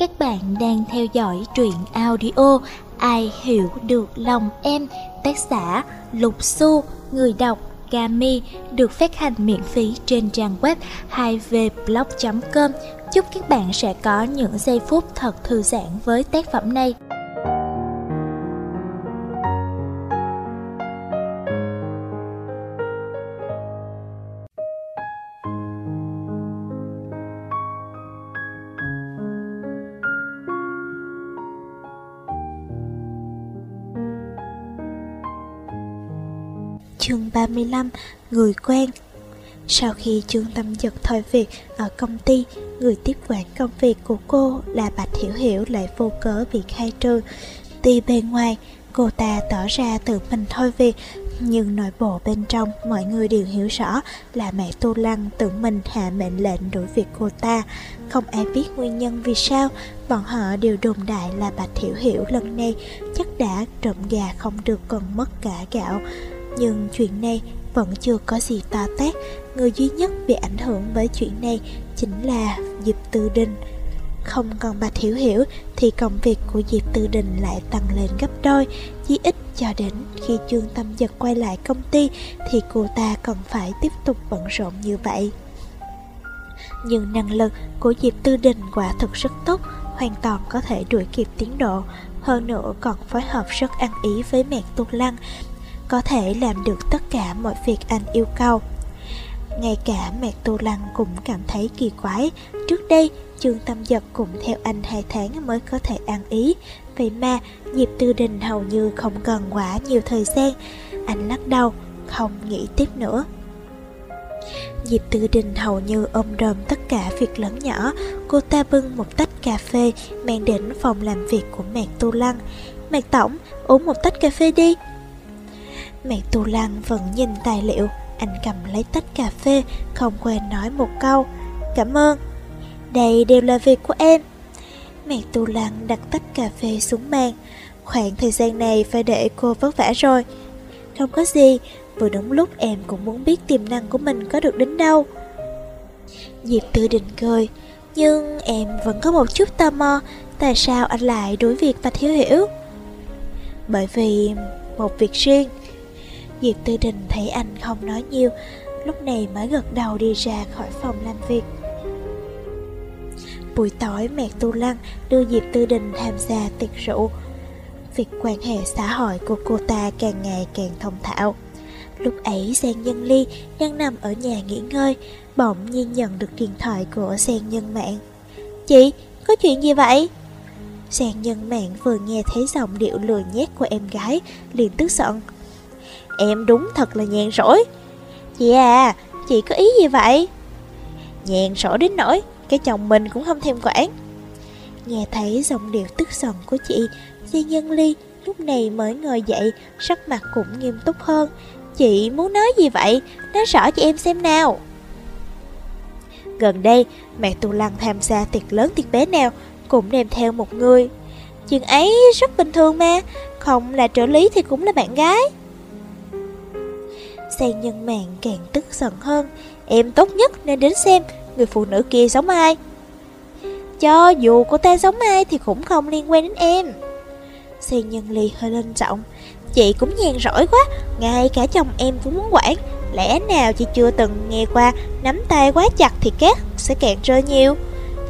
Các bạn đang theo dõi truyện audio Ai hiểu được lòng em, Tác giả Lục Xu, Người đọc Kami Được phát hành miễn phí trên trang web 2vblog.com Chúc các bạn sẽ có những giây phút thật thư giãn với tác phẩm này. 35 Người quen Sau khi Trương Tâm Giật thôi việc ở công ty, người tiếp quản công việc của cô là Bạch Hiểu Hiểu lại vô cớ bị khai trừ. Tuy bề ngoài, cô ta tỏ ra tự mình thôi việc, nhưng nội bộ bên trong mọi người đều hiểu rõ là mẹ Tu Lăng tự mình hạ mệnh lệnh đuổi việc cô ta. Không ai biết nguyên nhân vì sao, bọn họ đều đồn đại là Bạch Hiểu Hiểu lần này chắc đã trộm gà không được còn mất cả gạo. Nhưng chuyện này vẫn chưa có gì to tát. Người duy nhất bị ảnh hưởng bởi chuyện này chính là Diệp Tư Đình. Không còn Bạch Hiểu Hiểu thì công việc của Diệp Tư Đình lại tăng lên gấp đôi. Chỉ ít cho đến khi Trương Tâm Giật quay lại công ty thì cô ta còn phải tiếp tục bận rộn như vậy. Nhưng năng lực của Diệp Tư Đình quả thực rất tốt, Hoàn toàn có thể đuổi kịp tiến độ. Hơn nữa còn phối hợp rất ăn ý với mẹ Tu Lăng có thể làm được tất cả mọi việc anh yêu cầu. Ngay cả mẹ Tu Lăng cũng cảm thấy kỳ quái, trước đây Trương Tâm Giật cũng theo anh hai tháng mới có thể ăn ý, vậy mà Diệp Tư Đình hầu như không cần quá nhiều thời gian, anh lắc đầu, không nghĩ tiếp nữa. Diệp Tư Đình hầu như ôm đồm tất cả việc lớn nhỏ, cô ta bưng một tách cà phê mang đến phòng làm việc của mẹ Tu Lăng. Mạc Tổng, uống một tách cà phê đi, Mẹ Tu Lăng vẫn nhìn tài liệu, Anh cầm lấy tách cà phê, Không quên nói một câu. Cảm ơn. Đây đều là việc của em. Mẹ Tu Lăng đặt tách cà phê xuống bàn. Khoảng thời gian này phải để cô vất vả rồi. Không có gì, Vừa đúng lúc em cũng muốn biết tiềm năng của mình có được đến đâu. Diệp Tư Đình cười. Nhưng em vẫn có một chút tò mò, Tại sao anh lại đối việc và thiếu Hiểu? Bởi vì một việc riêng Diệp Tư Đình thấy anh không nói nhiều Lúc này mới gật đầu đi ra khỏi phòng làm việc. Buổi tối mẹ Tu Lăng đưa Diệp Tư Đình tham gia tiệc rượu. Việc quan hệ xã hội của cô ta càng ngày càng thông thạo. Lúc ấy Giang Nhân Ly đang nằm ở nhà nghỉ ngơi Bỗng nhiên nhận được điện thoại của Giang Nhân Mạng. Chị, có chuyện gì vậy? Giang Nhân Mạng vừa nghe thấy giọng điệu lừa nhét của em gái liền tức giận. Em đúng thật là nhàn rỗi. Chị à, chị có ý gì vậy? Nhàn rỗi đến nỗi Cái chồng mình cũng không thèm quản. Nghe thấy giọng điệu tức giận của chị Di Nhân Ly lúc này mới ngồi dậy Sắc mặt cũng nghiêm túc hơn. Chị muốn nói gì vậy? Nói rõ cho em xem nào. Gần đây, mẹ Tu Lăng tham gia tiệc lớn tiệc bé nào Cũng đem theo một người. Chuyện ấy rất bình thường mà Không là trợ lý thì cũng là bạn gái. Sang nhân mạng càng tức giận hơn. Em tốt nhất nên đến xem Người phụ nữ kia giống ai. Cho dù cô ta giống ai Thì cũng không liên quan đến em. Sang nhân ly hơi lên trọng Chị cũng nhàn rỗi quá, Ngay cả chồng em cũng muốn quản. Lẽ nào chị chưa từng nghe qua, Nắm tay quá chặt thì cát sẽ càng rơi nhiều.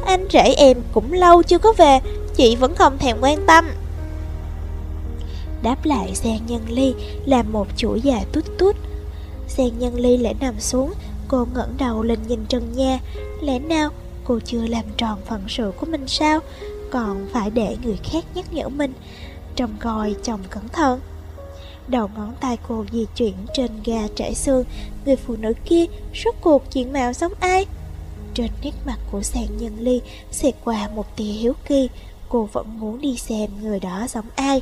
Anh rể em cũng lâu chưa có về, Chị vẫn không thèm quan tâm. Đáp lại Giang Nhân Ly là một chuỗi dài tút tút. Giang Nhân Ly lại nằm xuống, Cô ngẩng đầu lên nhìn trần nhà Lẽ nào cô chưa làm tròn phận sự của mình sao? Còn phải để người khác nhắc nhở mình. Trông coi chồng cẩn thận. Đầu ngón tay cô di chuyển trên ga trải xương. Người phụ nữ kia Rốt cuộc chuyện mạo giống ai? Trên nét mặt của sàn nhân ly Xẹt qua một tia hiếu kỳ. Cô vẫn muốn đi xem người đó giống ai.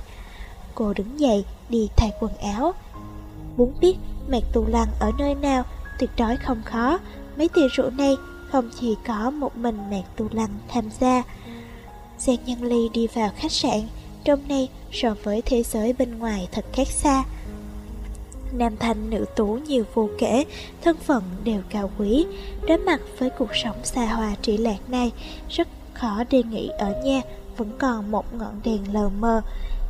Cô đứng dậy, đi thay quần áo. Muốn biết Mạc Tù Lăng ở nơi nào tuyệt đối không khó. Mấy tiệc rượu này không chỉ có một mình Mạc Tù Lăng tham gia. Giang Nhân Ly đi vào khách sạn Trong này so với thế giới bên ngoài thật khác xa. Nam thanh nữ tú nhiều vô kể Thân phận đều cao quý. Đối mặt với cuộc sống xa hoa trị lạc này Rất khó đề nghị ở nhà vẫn còn một ngọn đèn lờ mờ.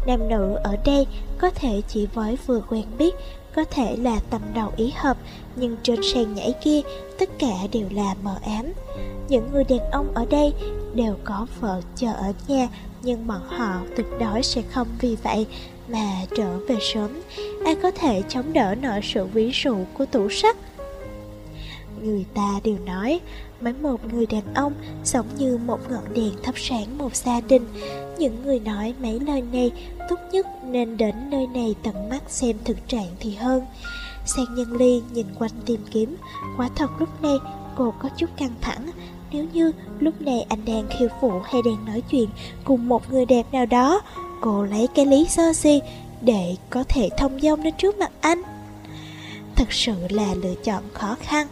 Nam nữ ở đây có thể chỉ với vừa quen biết, có thể là tầm đầu ý hợp, nhưng trên sàn nhảy kia tất cả đều là mờ ám. Những người đàn ông ở đây đều có vợ chờ ở nhà, nhưng bọn họ tuyệt đối sẽ không vì vậy mà trở về sớm. Ai có thể chống đỡ nổi sự ví dụ của tủ sắt? Người ta đều nói Mấy một người đàn ông giống như một ngọn đèn thắp sáng một gia đình. Những người nói mấy lời này tốt nhất nên đến nơi này tận mắt xem thực trạng thì hơn. Sang nhân ly nhìn quanh tìm kiếm, Quả thật lúc này cô có chút căng thẳng. Nếu như lúc này anh đang khiêu phụ hay đang nói chuyện cùng một người đẹp nào đó, Cô lấy cái lý sơ si để có thể thông dong đến trước mặt anh? Thật sự là lựa chọn khó khăn.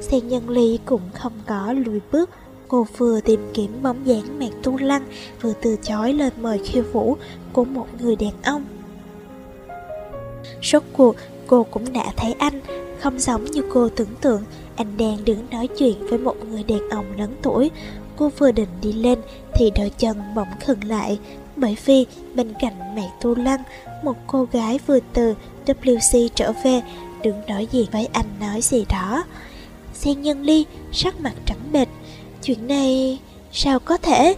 Sen nhân ly cũng không có lùi bước. Cô vừa tìm kiếm bóng dáng mạc tu lăng, Vừa từ chối lời mời khiêu vũ của một người đàn ông. Rốt cuộc, cô cũng đã thấy anh, Không giống như cô tưởng tượng. Anh đang đứng nói chuyện với một người đàn ông lớn tuổi. Cô vừa định đi lên Thì đôi chân bỗng khừng lại, Bởi vì bên cạnh mẹ Tu Lăng, Một cô gái vừa từ WC trở về Đứng đối diện với anh nói gì đó. Sen nhân ly, sắc mặt trắng bệch. Chuyện này sao có thể?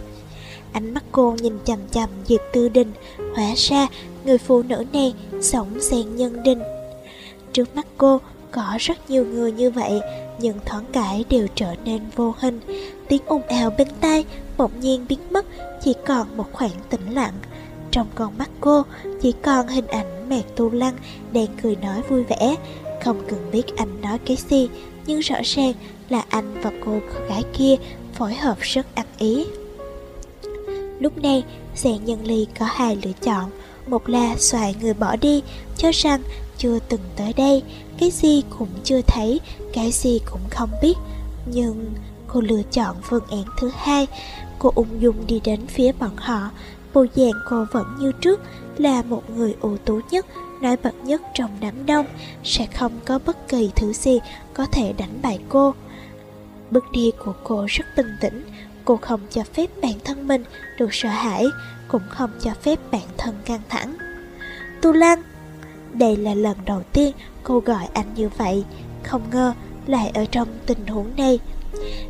Ánh mắt cô nhìn chầm chầm Diệp Tư Đình. Hóa ra, người phụ nữ này sống sen nhân đình. Trước mắt cô có rất nhiều người như vậy, Nhưng thoáng cãi đều trở nên vô hình. Tiếng ồn ào bên tai bỗng nhiên biến mất, Chỉ còn một khoảng tĩnh lặng. Trong con mắt cô chỉ còn hình ảnh mẹ tu lăng Đang cười nói vui vẻ Không cần biết anh nói cái gì nhưng rõ ràng là anh và cô gái kia phối hợp rất ăn ý. Lúc này, Giang Nhân Ly có hai lựa chọn. Một là xoài người bỏ đi, cho rằng chưa từng tới đây, cái gì cũng chưa thấy, cái gì cũng không biết. Nhưng cô lựa chọn phương án thứ hai, cô ung dung đi đến phía bọn họ. Bộ dạng cô vẫn như trước, là một người ưu tú nhất nổi bật nhất trong đám đông sẽ không có bất kỳ thứ gì có thể đánh bại cô. Bước đi của cô rất bình tĩnh cô không cho phép bản thân mình được sợ hãi cũng không cho phép bản thân căng thẳng. Tu lan đây là lần đầu tiên cô gọi anh như vậy không ngờ lại ở trong tình huống này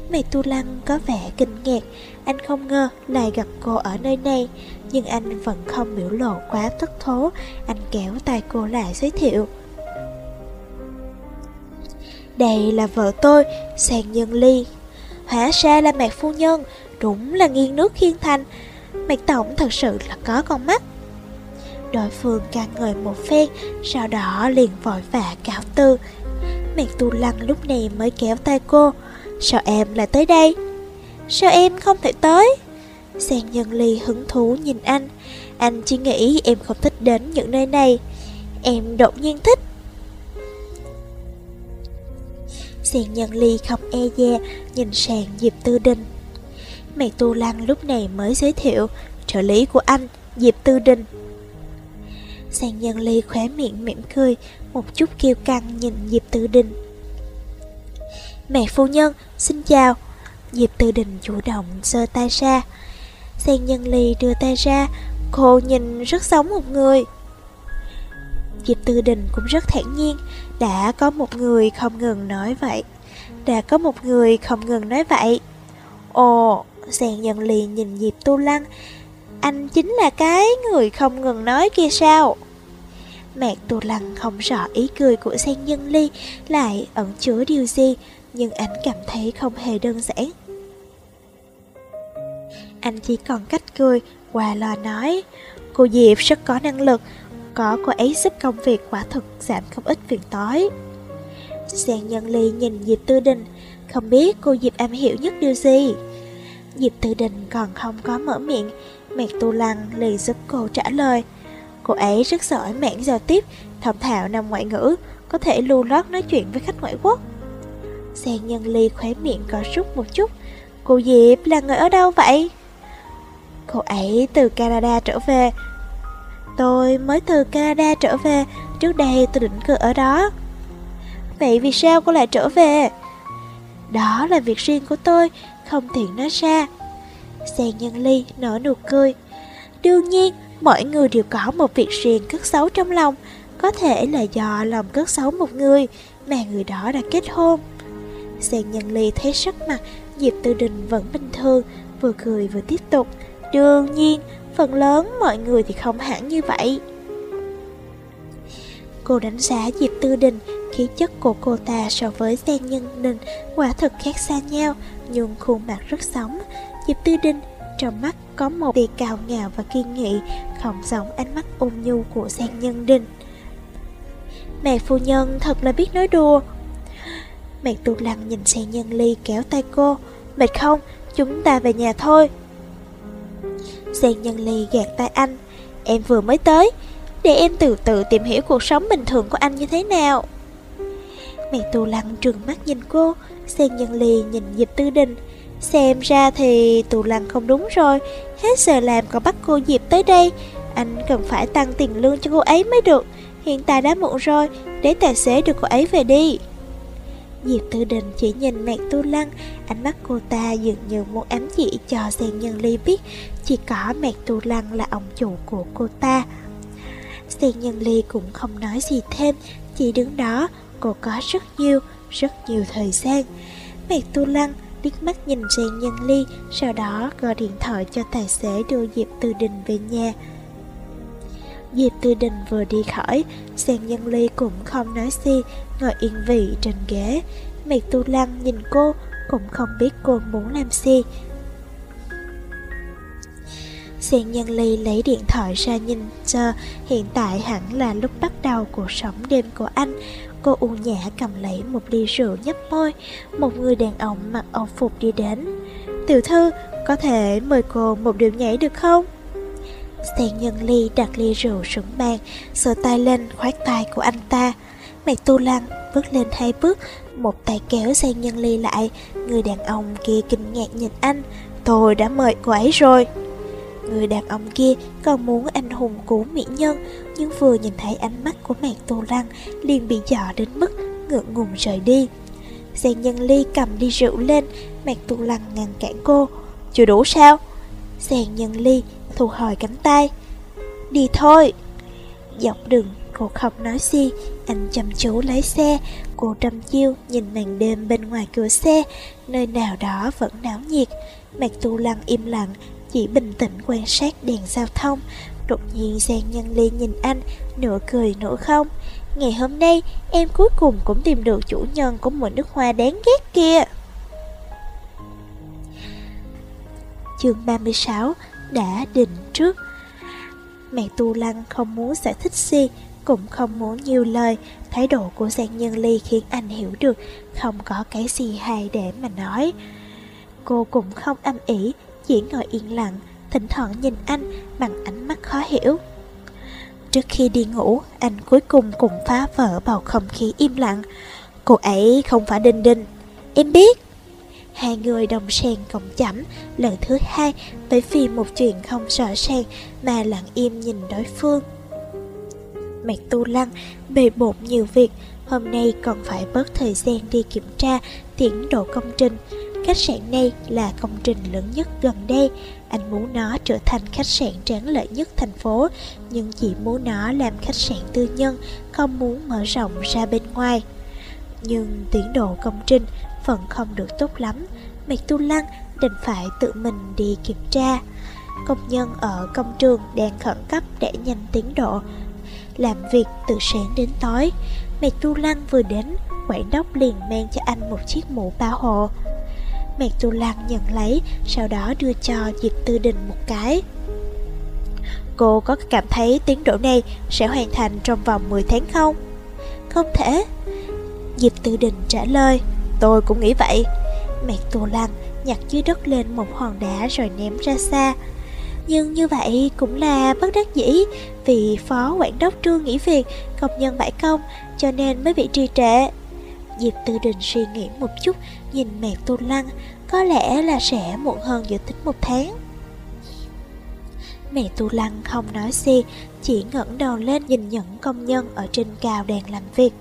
Mẹ Tu Lăng có vẻ kinh ngạc. Anh không ngờ lại gặp cô ở nơi này Nhưng anh vẫn không biểu lộ quá thất thố. Anh kéo tay cô lại giới thiệu. Đây là vợ tôi, Sàn Nhân Ly. Hóa ra là mẹ phu nhân Đúng là nghiêng nước khiên thành. Mẹ Tổng thật sự là có con mắt. Đối phương ca ngợi một phen Sau đó liền vội vã cáo từ. Mẹ Tu Lăng lúc này mới kéo tay cô. Sao em lại tới đây? Sao em không thể tới? Sang nhân ly hứng thú nhìn anh. Anh chỉ nghĩ em không thích đến những nơi này. Em đột nhiên thích. Sàn nhân ly không e dè, Nhìn sàn Diệp Tư Đình. Mẹ Tu lan lúc này mới giới thiệu Trợ lý của anh, Diệp Tư Đình. Sàn nhân ly khóe miệng mỉm cười, Một chút kiêu căng nhìn Diệp Tư Đình. Mẹ phu nhân, xin chào. Diệp Tư Đình chủ động giơ tay ra. Sen Nhân Ly đưa tay ra. Cô nhìn rất giống một người. Diệp Tư Đình cũng rất thản nhiên. Đã có một người không ngừng nói vậy. Đã có một người không ngừng nói vậy. Ồ, Sen Nhân Ly nhìn Diệp Tu Lăng. Anh chính là cái người không ngừng nói kia sao? Mẹ Tu Lăng không rõ ý cười của Sen Nhân Ly Lại ẩn chứa điều gì nhưng anh cảm thấy không hề đơn giản. Anh chỉ còn cách cười, qua lo nói, cô Diệp rất có năng lực, có cô ấy giúp công việc quả thực giảm không ít phiền tối. Giang Nhân Ly nhìn Diệp Tư Đình, không biết cô Diệp am hiểu nhất điều gì. Diệp Tư Đình còn không có mở miệng, mẹ Tu Lăng liền giúp cô trả lời. Cô ấy rất giỏi mảng giao tiếp, thông thạo năm ngoại ngữ, có thể lưu lót nói chuyện với khách ngoại quốc. Xe Nhân Ly khóe miệng có rút một chút Cô Diệp là người ở đâu vậy? Cô ấy từ Canada trở về Tôi mới từ Canada trở về Trước đây tôi định cư ở đó Vậy vì sao cô lại trở về? Đó là việc riêng của tôi Không tiện nói ra Xe Nhân Ly nở nụ cười. Đương nhiên, mọi người đều có một việc riêng cất xấu trong lòng, có thể là do lòng cất xấu một người mà người đó đã kết hôn. Giang Nhân Ly thấy sắc mặt Diệp Tư Đình vẫn bình thường, vừa cười vừa tiếp tục. Đương nhiên, phần lớn mọi người thì không hẳn như vậy. Cô đánh giá Diệp Tư Đình, khí chất của cô ta so với Giang Nhân Đình quả thật khác xa nhau, nhưng khuôn mặt rất sống. Diệp Tư Đình trong mắt có một tia cao ngạo và kiên nghị, không giống ánh mắt ôn nhu của Giang Nhân Đình. Mẹ phu nhân thật là biết nói đùa. Mẹ tu lăng nhìn xe Nhân Ly kéo tay cô, mệt không, chúng ta về nhà thôi. Giang Nhân Ly gạt tay anh, em vừa mới tới, để em từ từ tìm hiểu cuộc sống bình thường của anh như thế nào. Mẹ tu lăng trừng mắt nhìn cô. Xe nhân ly nhìn Diệp Tư Đình. Xem ra thì tù lăng không đúng rồi. Hết giờ làm còn bắt cô Diệp tới đây. Anh cần phải tăng tiền lương cho cô ấy mới được. Hiện tại đã muộn rồi. Để tài xế đưa cô ấy về đi. Diệp Tư Đình chỉ nhìn Mạc Tu Lăng Ánh mắt cô ta dường như muốn ám chỉ cho Sen Nhân Ly biết Chỉ có Mạc Tu Lăng là ông chủ của cô ta. Sen Nhân Ly cũng không nói gì thêm Chỉ đứng đó Cô có rất nhiều, rất nhiều thời gian. Mạc Tu Lăng liếc mắt nhìn Sen Nhân Ly Sau đó gọi điện thoại cho tài xế đưa Diệp Tư Đình về nhà. Diệp Tư Đình vừa đi khỏi Sen Nhân Ly cũng không nói gì Ngồi yên vị trên ghế. Miệt Tu Lăng nhìn cô Cũng không biết cô muốn làm gì. Sen Nhân Ly lấy điện thoại ra nhìn chờ, Hiện tại hẳn là lúc bắt đầu cuộc sống đêm của anh. Cô u nhã cầm lấy một ly rượu nhấp môi Một người đàn ông mặc âu phục đi đến. Tiểu thư, có thể mời cô một điệu nhảy được không? Sen Nhân Ly đặt ly rượu xuống bàn Sờ tay lên khoát tay của anh ta. Mạc Tu Lăng bước lên hai bước, Một tay kéo Sen Nhân Ly lại. Người đàn ông kia kinh ngạc nhìn anh. Tôi đã mời cô ấy rồi. Người đàn ông kia còn muốn anh hùng cứu mỹ nhân, Nhưng vừa nhìn thấy ánh mắt của mẹ tu Lăng, liền bị dọ đến mức ngượng ngùng rời đi. Giang Nhân Ly cầm ly rượu lên Mạc Tu Lăng ngăn cản cô. Chưa đủ sao? Giang Nhân Ly thu hồi cánh tay. Đi thôi. Dọc đường cô không nói gì Anh chăm chú lái xe. Cô trầm chiêu nhìn màn đêm bên ngoài cửa xe, Nơi nào đó vẫn náo nhiệt. Mạc Tu Lăng im lặng, chỉ bình tĩnh quan sát đèn giao thông. Đột nhiên Giang Nhân Ly nhìn anh Nửa cười nửa không. Ngày hôm nay, em cuối cùng cũng tìm được chủ nhân của một nước hoa đáng ghét kia. Chương 36 đã định trước Mẹ Tu Lăng không muốn giải thích gì Cũng không muốn nhiều lời Thái độ của Giang Nhân Ly khiến anh hiểu được Không có cái gì hay để mà nói Cô cũng không âm ỉ chỉ ngồi yên lặng, thỉnh thoảng nhìn anh bằng ánh mắt khó hiểu. Trước khi đi ngủ, anh cuối cùng cũng phá vỡ bầu không khí im lặng. Cô ấy không phải Đinh Đinh, em biết. Hai người đồng sen cộng chẩm lần thứ hai bởi vì một chuyện không sợ sen mà lặng im nhìn đối phương. Mạc Tu Lăng bề bộn nhiều việc, hôm nay còn phải bớt thời gian đi kiểm tra tiến độ công trình. Khách sạn này là công trình lớn nhất gần đây Anh muốn nó trở thành khách sạn tráng lợi nhất thành phố Nhưng chỉ muốn nó làm khách sạn tư nhân Không muốn mở rộng ra bên ngoài Nhưng tiến độ công trình vẫn không được tốt lắm. Mạc Tu Lăng định phải tự mình đi kiểm tra. Công nhân ở công trường đang khẩn cấp để nhanh tiến độ, Làm việc từ sáng đến tối. Mạc Tu Lăng vừa đến Quản đốc liền mang cho anh một chiếc mũ bảo hộ. Mạc Tu Lan nhận lấy, Sau đó đưa cho Diệp Tư Đình một cái. Cô có cảm thấy tiến độ này sẽ hoàn thành trong vòng 10 tháng không? Không thể. Diệp Tư Đình trả lời. Tôi cũng nghĩ vậy. Mạc tô lăng nhặt dưới đất lên một hòn đá rồi ném ra xa. Nhưng như vậy cũng là bất đắc dĩ, Vì phó quản đốc trương nghỉ việc Công nhân bãi công Cho nên mới bị trì trệ. Diệp Tư Đình suy nghĩ một chút, Nhìn mẹ tô Lăng, Có lẽ là sẽ muộn hơn dự tính một tháng. Mẹ Tu Lăng không nói gì, Chỉ ngẩng đầu lên nhìn những công nhân Ở trên cao đang làm việc.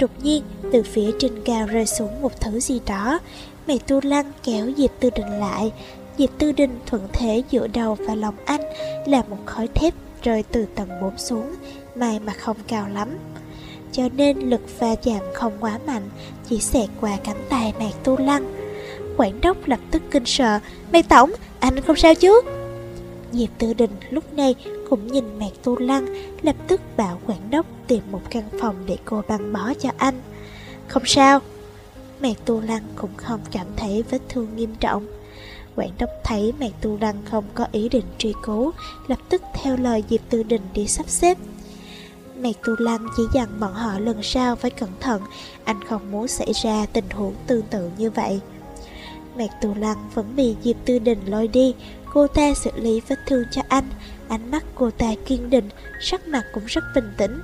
Đột nhiên, từ phía trên cao rơi xuống một thứ gì đó. Mẹ Tu Lăng kéo Diệp Tư Đình lại. Diệp Tư Đình thuận thế dựa đầu vào lòng anh là một khói thép rơi từ tầng 4 xuống, may mà không cao lắm. Cho nên lực va chạm không quá mạnh, chỉ xẹt qua cánh tay Mạc Tu Lăng. Quản đốc lập tức kinh sợ, Mạc Tổng, anh không sao chứ? Diệp Tư Đình lúc này cũng nhìn Mạc Tu Lăng, lập tức bảo quản đốc tìm một căn phòng để cô băng bó cho anh. Không sao. Mạc Tu Lăng cũng không cảm thấy vết thương nghiêm trọng. Quản đốc thấy Mạc Tu Lăng không có ý định truy cứu, lập tức theo lời Diệp Tư Đình đi sắp xếp. Mạc Tu Lăng chỉ dặn bọn họ lần sau phải cẩn thận, anh không muốn xảy ra tình huống tương tự như vậy. Mạc Tu Lăng vẫn bị Diệp Tư Đình lôi đi, cô ta xử lý vết thương cho anh, ánh mắt cô ta kiên định, sắc mặt cũng rất bình tĩnh.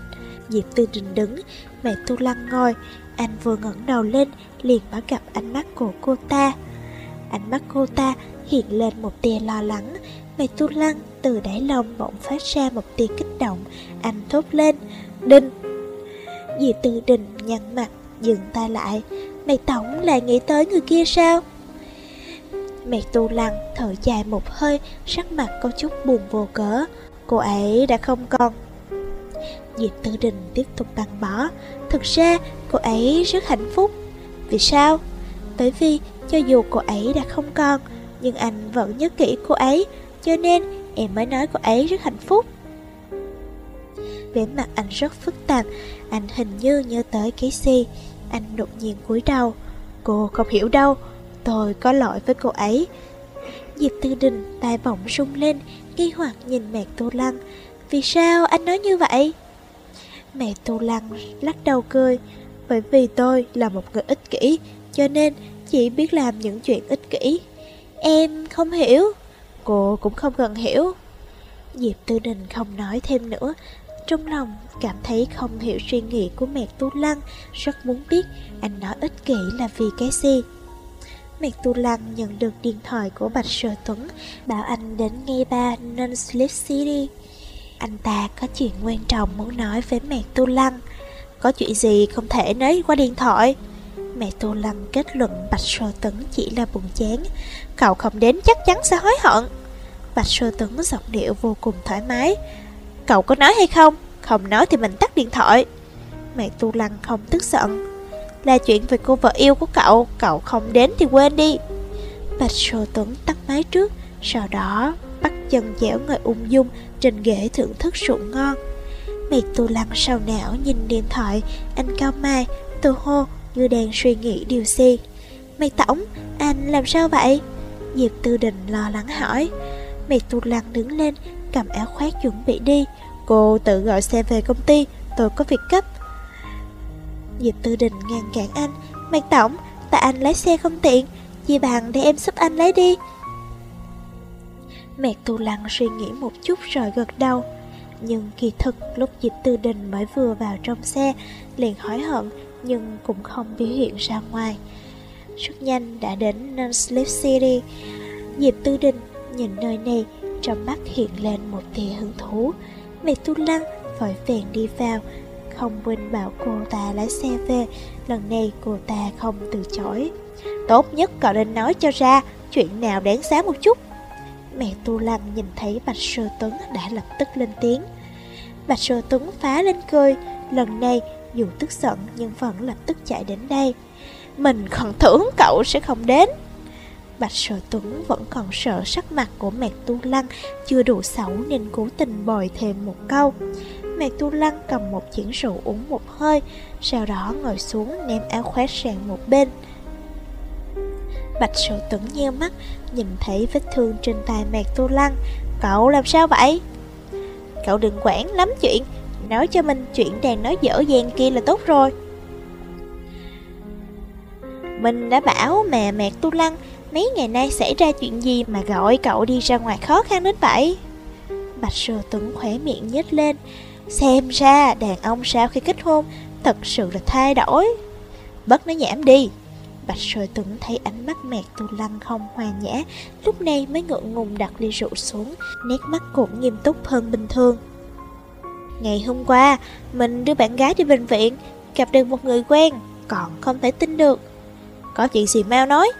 Diệp Tư Đình đứng, mẹ Tu Lăng ngồi, anh vừa ngẩng đầu lên, liền bắt gặp ánh mắt của cô ta. Ánh mắt cô ta hiện lên một tia lo lắng, Mẹ Tu Lăng từ đáy lòng bỗng phát ra một tia kích động, anh thốt lên, Đinh! Diệp Tư Đình nhăn mặt, dừng tay lại, Mày Tổng lại nghĩ tới người kia sao? Mẹ tu lăng thở dài một hơi, Sắc mặt có chút buồn vô cớ. Cô ấy đã không còn. Diệp Tư Đình tiếp tục băng bỏ Thực ra, cô ấy rất hạnh phúc. Vì sao? Bởi vì cho dù cô ấy đã không còn, Nhưng anh vẫn nhớ kỹ cô ấy, Cho nên em mới nói cô ấy rất hạnh phúc. Vẻ mặt anh rất phức tạp. Anh hình như nhớ tới cái gì. Anh đột nhiên cúi đầu. Cô không hiểu đâu. Tôi có lỗi với cô ấy. Diệp Tư Đình tai bỗng rung lên, Nghi hoặc nhìn mẹ Tô Lăng. Vì sao anh nói như vậy? Mẹ Tô Lăng lắc đầu cười. Bởi vì tôi là một người ích kỷ, Cho nên chỉ biết làm những chuyện ích kỷ. Em không hiểu. Cô cũng không cần hiểu. Diệp Tư Đình không nói thêm nữa. Trong lòng cảm thấy không hiểu suy nghĩ của mẹ Tu Lăng, Rất muốn biết anh nói ích kỷ là vì cái gì. Mạc Tu Lăng nhận được điện thoại của Bạch Sở Tuấn, Bảo anh đến ngay ba Non-Sleep City Anh ta có chuyện quan trọng muốn nói với Mạc Tu Lăng. Có chuyện gì không thể nói qua điện thoại. Mẹ Tu Lăng kết luận Bạch Sở Tuấn chỉ là buồn chán. Cậu không đến chắc chắn sẽ hối hận. Bạch Sở Tuấn giọng điệu vô cùng thoải mái. Cậu có nói hay không? Không nói thì mình tắt điện thoại. Mẹ Tu Lăng không tức giận là chuyện về cô vợ yêu của cậu Cậu không đến thì quên đi. Bạch Sô Tuấn tắt máy trước, Sau đó bắt chân dẻo người ung dung Trên ghế thưởng thức rượu ngon. Miệt tu lăng sau não nhìn điện thoại, Anh cao mai Tô hô, như đang suy nghĩ điều gì? Mày tổng, Anh làm sao vậy? Diệp Tư Đình lo lắng hỏi. Mẹ tu lăng đứng lên, Cầm áo khoác chuẩn bị đi. Cô tự gọi xe về công ty, Tôi có việc cấp Diệp Tư Đình ngăn cản anh. Mạc Tổng, tại anh lái xe không tiện. Dì bạn để em giúp anh lấy đi. Mạc Tu Lăng suy nghĩ một chút rồi gật đầu. Nhưng kỳ thực lúc Diệp Tư Đình mới vừa vào trong xe Liền hối hận nhưng cũng không biểu hiện ra ngoài. Rất nhanh đã đến Non-Sleep City. Diệp Tư Đình nhìn nơi này Trong mắt hiện lên một tia hứng thú. Mẹ Tu Lăng vội vàng đi vào không quên bảo cô ta lái xe về. Lần này cô ta không từ chối. Tốt nhất cậu nên nói cho ra Chuyện nào đáng giá một chút. Mẹ Tu Lăng nhìn thấy Bạch Sơ Tuấn đã lập tức lên tiếng. Bạch Sơ Tuấn phá lên cười. Lần này, dù tức giận, nhưng vẫn lập tức chạy đến đây. Mình còn tưởng cậu sẽ không đến. Bạch Sở Tuấn vẫn còn sợ sắc mặt của mẹ Tu Lăng chưa đủ xấu nên cố tình bồi thêm một câu. Mạc Tu Lăng cầm một chén rượu uống một hơi, sau đó ngồi xuống ném áo khoác sang một bên. Bạch sự tẩn nheo mắt, nhìn thấy vết thương trên tay Mạc Tu Lăng. Cậu làm sao vậy? Cậu đừng quản lắm chuyện, nói cho mình chuyện đang nói dở dàng kia là tốt rồi. Mình đã bảo mẹ Mạc Tu Lăng mấy ngày nay xảy ra chuyện gì mà gọi cậu đi ra ngoài khó khăn đến vậy? Bạch Sơ Tuấn khỏe miệng nhếch lên, Xem ra đàn ông sau khi kết hôn Thật sự là thay đổi Bất nó nhảm đi Bạch Sôi Tuấn thấy ánh mắt mẹt tu lăng không hòa nhã Lúc này mới ngượng ngùng đặt ly rượu xuống Nét mắt cũng nghiêm túc hơn bình thường Ngày hôm qua Mình đưa bạn gái đi bệnh viện gặp được một người quen, còn không thể tin được. Có chuyện gì mau nói.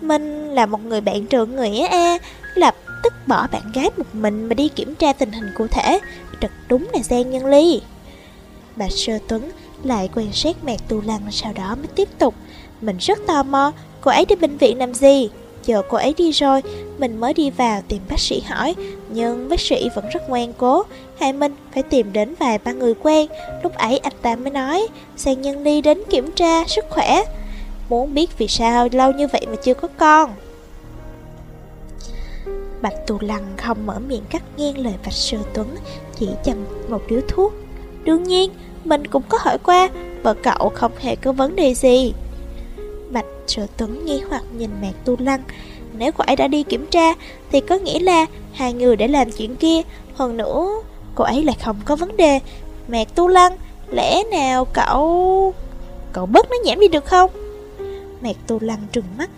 Mình là một người bạn trưởng người A, lập tức bỏ bạn gái một mình mà đi kiểm tra tình hình cụ thể. Thật đúng là gian Nhân Ly. Bà Sơ Tuấn lại quan sát Mạc Tu Lăng sau đó mới tiếp tục. Mình rất tò mò, cô ấy đi bệnh viện làm gì? Chờ cô ấy đi rồi, mình mới đi vào tìm bác sĩ hỏi, nhưng bác sĩ vẫn rất ngoan cố. Hai Minh phải tìm đến vài ba người quen, lúc ấy anh ta mới nói, sang nhân đi đến kiểm tra sức khỏe. Muốn biết vì sao lâu như vậy mà chưa có con. Bạch Tù Lăng không mở miệng cắt ngang lời Bạch Sư Tuấn, chỉ chăm một điếu thuốc. Đương nhiên, mình cũng có hỏi qua, vợ cậu không hề có vấn đề gì. Bạch Sư Tuấn nghi hoặc nhìn Mạc Tu Lăng Nếu cô ấy đã đi kiểm tra Thì có nghĩa là hai người đã làm chuyện kia Hơn nữa cô ấy lại không có vấn đề Mạc Tu Lăng Lẽ nào cậu... Cậu bớt nó nhảm đi được không? Mạc Tu Lăng trừng mắt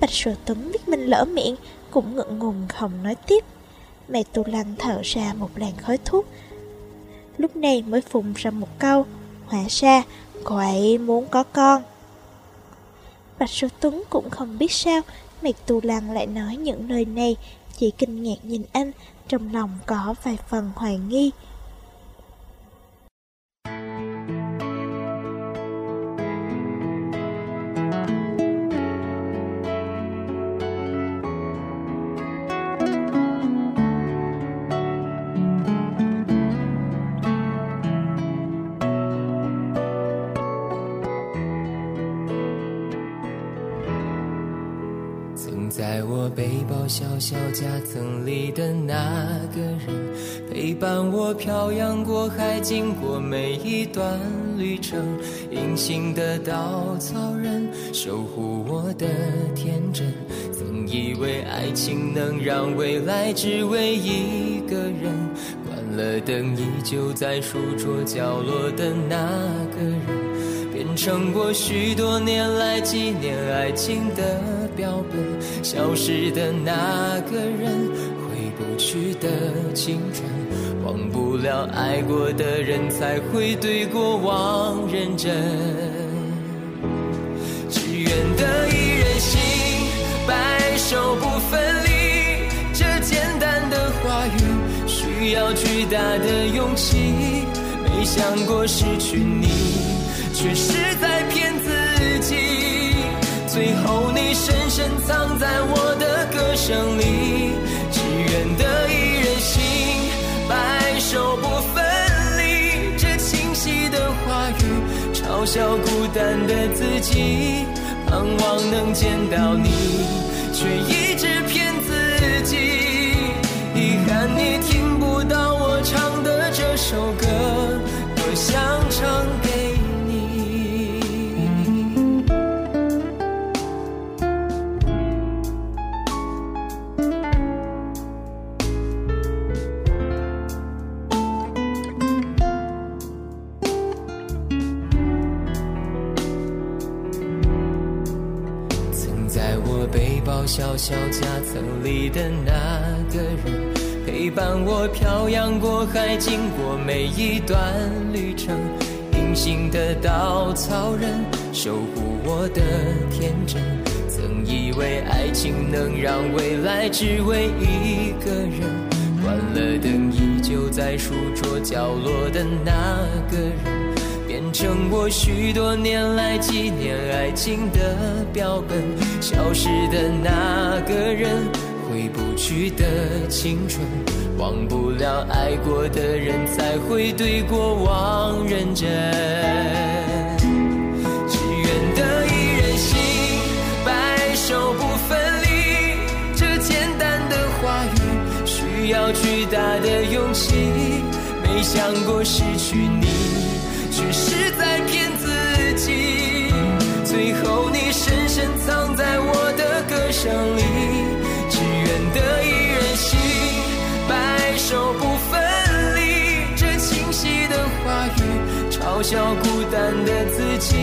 Bạch Sở Tuấn biết mình lỡ miệng cũng ngượng ngùng không nói tiếp. Mẹ Tu Lăng thở ra một làn khói thuốc. Lúc này mới phùng ra một câu, Hóa ra cô ấy muốn có con. Bạch Sư Tuấn cũng không biết sao, mẹ Tu Lăng lại nói những lời này, Chỉ kinh ngạc nhìn anh, Trong lòng có vài phần hoài nghi. 隐形的稻草人，守护我的天真。曾以为爱情能让未来只为一个人，关了灯依旧在书桌角落的那个人，变成我许多年来纪念爱情的。标本，消失的那个人，回不去的青春，忘不了爱过的人，才会对过往认真。愿得一人心，白首不分离。这简单的话语，需要巨大的勇气。没想过失去你，却是在骗自己。最后，你深深藏在我的歌声里，只愿得一人心，白首不分离。这清晰的话语，嘲笑孤单的自己，盼望能见到你，却一直骗自己。遗憾你听不到我唱的这首歌，多想唱给。小夹层里的那个人，陪伴我漂洋过海，经过每一段旅程。隐形的稻草人，守护我的天真。曾以为爱情能让未来只为一个人，关了灯依旧在书桌角落的那个人。成我许多年来纪念爱情的标本，消失的那个人，回不去的青春，忘不了爱过的人，才会对过往认真。只愿得一人心，白首不分离。这简单的话语，需要巨大的勇气。没想过失去你。却是在骗自己，最后你深深藏在我的歌声里，只愿得一人心，白首不分离。这清晰的话语，嘲笑孤单的自己，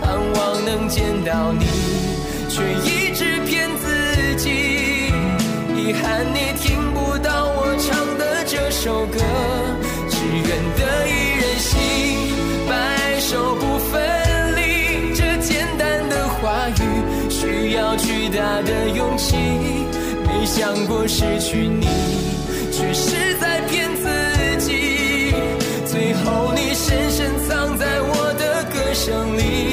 盼望能见到你，却一直骗自己。遗憾你听不到我唱的这首歌，只愿得一大的勇气。没想过失去你，却是在骗自己。最后你深深藏在我的歌声里。